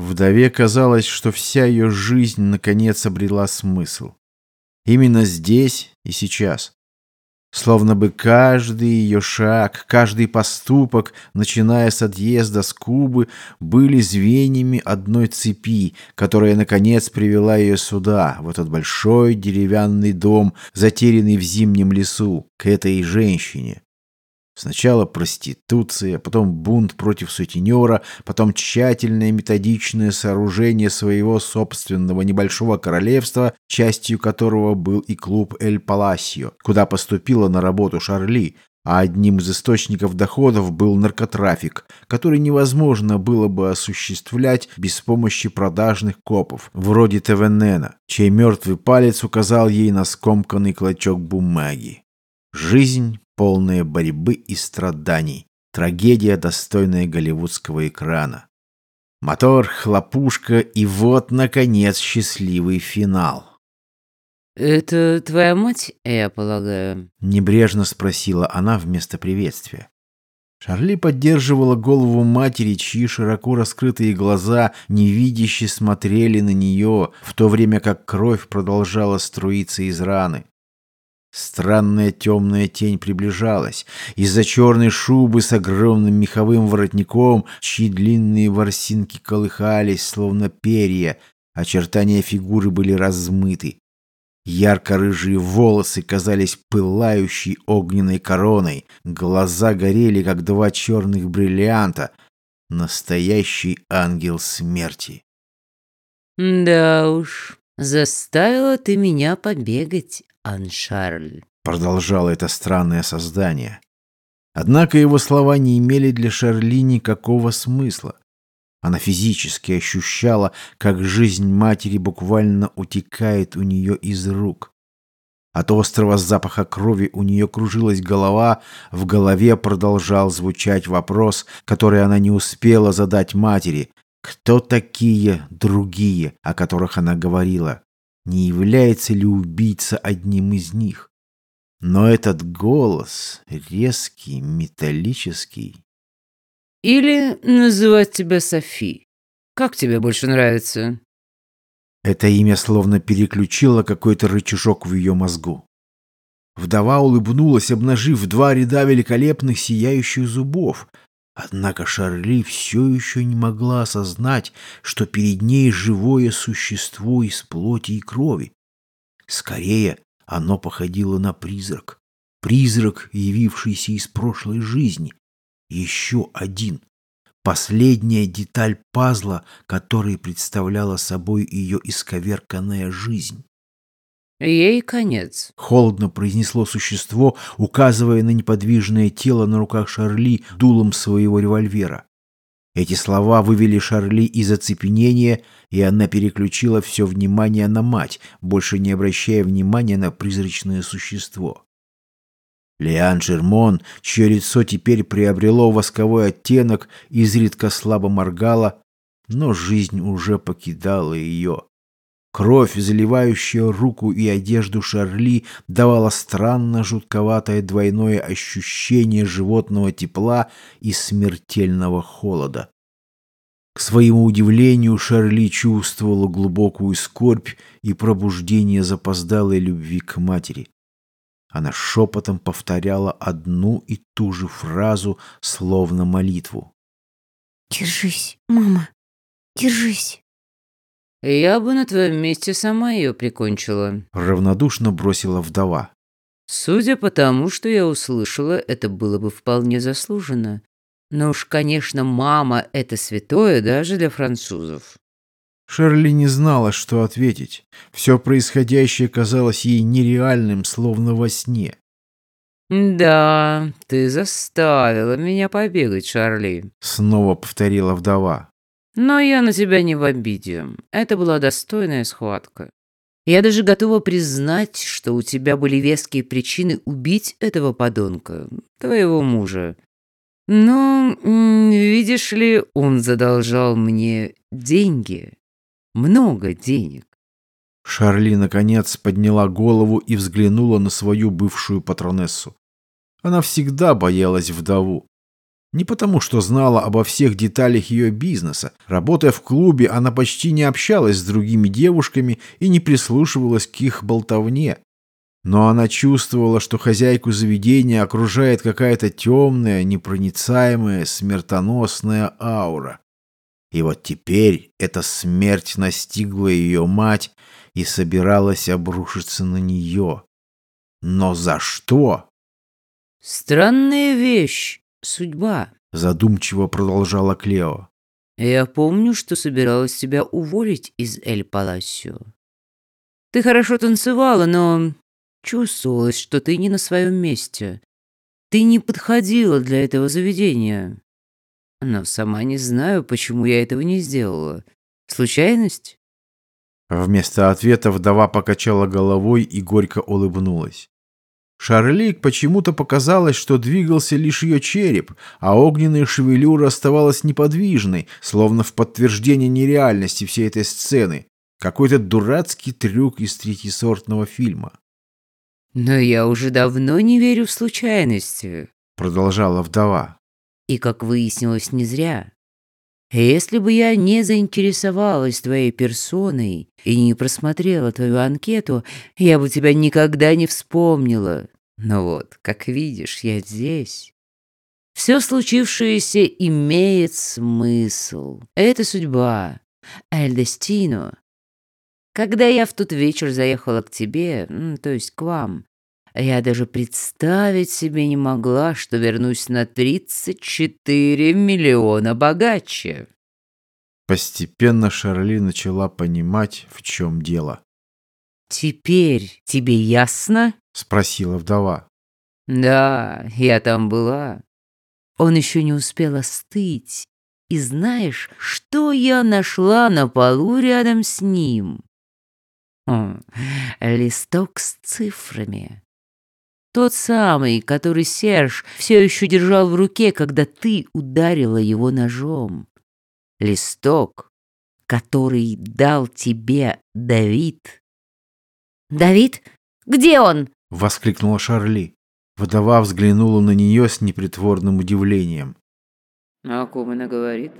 Вдове казалось, что вся ее жизнь наконец обрела смысл. Именно здесь и сейчас. Словно бы каждый ее шаг, каждый поступок, начиная с отъезда с Кубы, были звеньями одной цепи, которая, наконец, привела ее сюда, в этот большой деревянный дом, затерянный в зимнем лесу, к этой женщине. Сначала проституция, потом бунт против сутенера, потом тщательное методичное сооружение своего собственного небольшого королевства, частью которого был и клуб «Эль Паласио», куда поступила на работу Шарли, а одним из источников доходов был наркотрафик, который невозможно было бы осуществлять без помощи продажных копов, вроде Тевенена, чей мертвый палец указал ей на скомканный клочок бумаги. Жизнь полная борьбы и страданий. Трагедия, достойная голливудского экрана. Мотор, хлопушка и вот, наконец, счастливый финал. «Это твоя мать, я полагаю?» Небрежно спросила она вместо приветствия. Шарли поддерживала голову матери, чьи широко раскрытые глаза невидяще смотрели на нее, в то время как кровь продолжала струиться из раны. Странная темная тень приближалась. Из-за черной шубы с огромным меховым воротником, чьи длинные ворсинки колыхались, словно перья, очертания фигуры были размыты. Ярко-рыжие волосы казались пылающей огненной короной, глаза горели, как два черных бриллианта. Настоящий ангел смерти. «Да уж, заставила ты меня побегать, Аншарль», — продолжало это странное создание. Однако его слова не имели для Шарли никакого смысла. Она физически ощущала, как жизнь матери буквально утекает у нее из рук. От острого запаха крови у нее кружилась голова, в голове продолжал звучать вопрос, который она не успела задать матери. Кто такие другие, о которых она говорила? Не является ли убийца одним из них? Но этот голос, резкий, металлический... «Или называть тебя Софи. Как тебе больше нравится?» Это имя словно переключило какой-то рычажок в ее мозгу. Вдова улыбнулась, обнажив два ряда великолепных сияющих зубов. Однако Шарли все еще не могла осознать, что перед ней живое существо из плоти и крови. Скорее, оно походило на призрак. Призрак, явившийся из прошлой жизни. Еще один. Последняя деталь пазла, который представляла собой ее исковерканная жизнь. Ей конец. Холодно произнесло существо, указывая на неподвижное тело на руках Шарли дулом своего револьвера. Эти слова вывели Шарли из оцепенения, и она переключила все внимание на мать, больше не обращая внимания на призрачное существо. Лиан Жермон, чье лицо теперь приобрело восковой оттенок, изредка слабо моргала, но жизнь уже покидала ее. Кровь, заливающая руку и одежду Шарли, давала странно жутковатое двойное ощущение животного тепла и смертельного холода. К своему удивлению, Шарли чувствовала глубокую скорбь и пробуждение запоздалой любви к матери. Она шепотом повторяла одну и ту же фразу, словно молитву. «Держись, мама, держись». «Я бы на твоем месте сама ее прикончила», — равнодушно бросила вдова. «Судя по тому, что я услышала, это было бы вполне заслуженно. Но уж, конечно, мама — это святое даже для французов». Шерли не знала, что ответить. Все происходящее казалось ей нереальным, словно во сне. «Да, ты заставила меня побегать, Шарли», — снова повторила вдова. Но я на тебя не в обиде. Это была достойная схватка. Я даже готова признать, что у тебя были веские причины убить этого подонка, твоего мужа. Но, видишь ли, он задолжал мне деньги. Много денег. Шарли, наконец, подняла голову и взглянула на свою бывшую патронессу. Она всегда боялась вдову. Не потому, что знала обо всех деталях ее бизнеса. Работая в клубе, она почти не общалась с другими девушками и не прислушивалась к их болтовне. Но она чувствовала, что хозяйку заведения окружает какая-то темная, непроницаемая, смертоносная аура. И вот теперь эта смерть настигла ее мать и собиралась обрушиться на нее. Но за что? «Странная вещь, судьба», — задумчиво продолжала Клео. «Я помню, что собиралась тебя уволить из Эль Паласио. Ты хорошо танцевала, но чувствовалось, что ты не на своем месте. Ты не подходила для этого заведения. Но сама не знаю, почему я этого не сделала. Случайность?» Вместо ответа вдова покачала головой и горько улыбнулась. Шарлик почему-то показалось, что двигался лишь ее череп, а огненная шевелюра оставалась неподвижной, словно в подтверждение нереальности всей этой сцены. Какой-то дурацкий трюк из третьесортного фильма. «Но я уже давно не верю в случайности», — продолжала вдова. «И, как выяснилось, не зря. Если бы я не заинтересовалась твоей персоной и не просмотрела твою анкету, я бы тебя никогда не вспомнила. Но вот, как видишь, я здесь. Все случившееся имеет смысл. Это судьба. Эль Дестино. Когда я в тот вечер заехала к тебе, то есть к вам, я даже представить себе не могла, что вернусь на 34 миллиона богаче. Постепенно Шарли начала понимать, в чем дело. «Теперь тебе ясно?» — спросила вдова. «Да, я там была. Он еще не успел остыть. И знаешь, что я нашла на полу рядом с ним?» О, листок с цифрами. Тот самый, который Серж все еще держал в руке, когда ты ударила его ножом. Листок, который дал тебе Давид. «Давид? Где он?» — воскликнула Шарли. Вдова взглянула на нее с непритворным удивлением. «О ком она говорит?»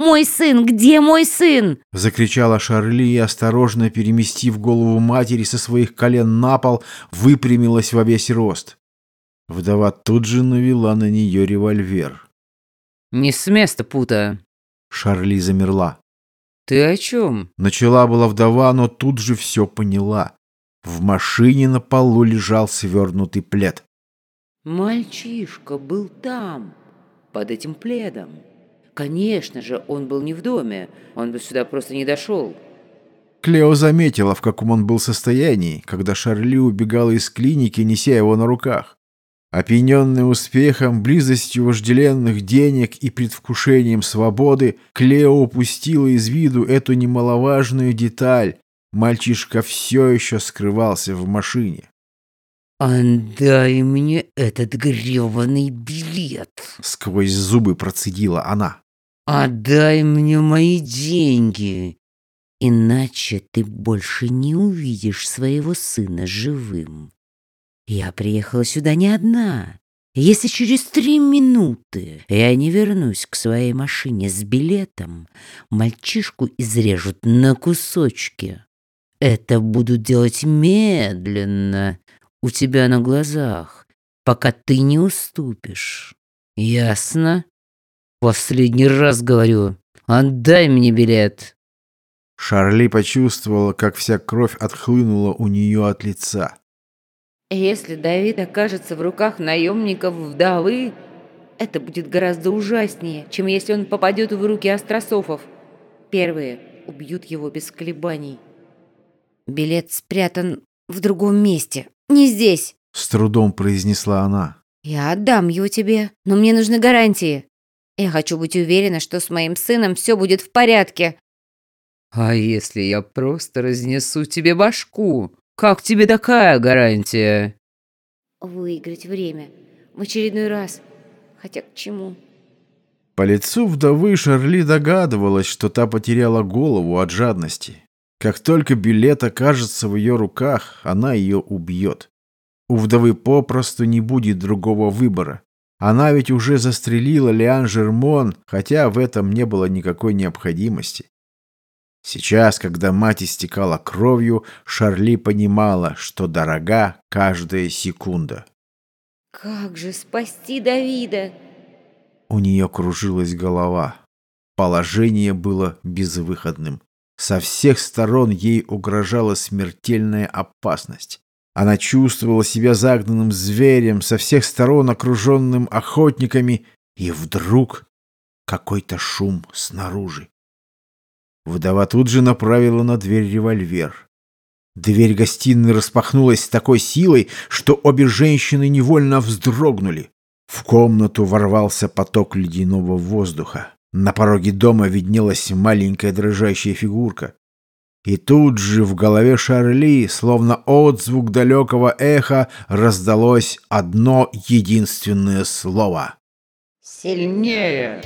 «Мой сын! Где мой сын?» — закричала Шарли и, осторожно переместив голову матери со своих колен на пол, выпрямилась во весь рост. Вдова тут же навела на нее револьвер. «Не с места, пута!» Шарли замерла. «Ты о чем?» Начала была вдова, но тут же все поняла. В машине на полу лежал свернутый плед. «Мальчишка был там, под этим пледом». Конечно же, он был не в доме. Он бы сюда просто не дошел. Клео заметила, в каком он был состоянии, когда Шарли убегала из клиники, неся его на руках. Опьяненный успехом, близостью вожделенных денег и предвкушением свободы, Клео упустила из виду эту немаловажную деталь. Мальчишка все еще скрывался в машине. «Отдай мне этот грёбаный билет!» Сквозь зубы процедила она. «Отдай мне мои деньги, иначе ты больше не увидишь своего сына живым. Я приехала сюда не одна. Если через три минуты я не вернусь к своей машине с билетом, мальчишку изрежут на кусочки. Это будут делать медленно, у тебя на глазах, пока ты не уступишь. Ясно? Последний раз говорю, отдай мне билет. Шарли почувствовала, как вся кровь отхлынула у нее от лица. Если Давид окажется в руках наемников вдовы, это будет гораздо ужаснее, чем если он попадет в руки астрософов. Первые убьют его без колебаний. Билет спрятан в другом месте. Не здесь!» С трудом произнесла она. «Я отдам его тебе, но мне нужны гарантии. Я хочу быть уверена, что с моим сыном все будет в порядке». «А если я просто разнесу тебе башку? Как тебе такая гарантия?» «Выиграть время. В очередной раз. Хотя к чему?» По лицу вдовы Шарли догадывалась, что та потеряла голову от жадности. Как только билет окажется в ее руках, она ее убьет. У вдовы попросту не будет другого выбора. Она ведь уже застрелила Лиан Жермон, хотя в этом не было никакой необходимости. Сейчас, когда мать истекала кровью, Шарли понимала, что дорога каждая секунда. Как же спасти Давида? У нее кружилась голова. Положение было безвыходным. Со всех сторон ей угрожала смертельная опасность. Она чувствовала себя загнанным зверем, со всех сторон окруженным охотниками, и вдруг какой-то шум снаружи. Вдова тут же направила на дверь револьвер. Дверь гостиной распахнулась с такой силой, что обе женщины невольно вздрогнули. В комнату ворвался поток ледяного воздуха. На пороге дома виднелась маленькая дрожащая фигурка. И тут же в голове Шарли, словно отзвук далекого эха, раздалось одно единственное слово. «Сильнее!»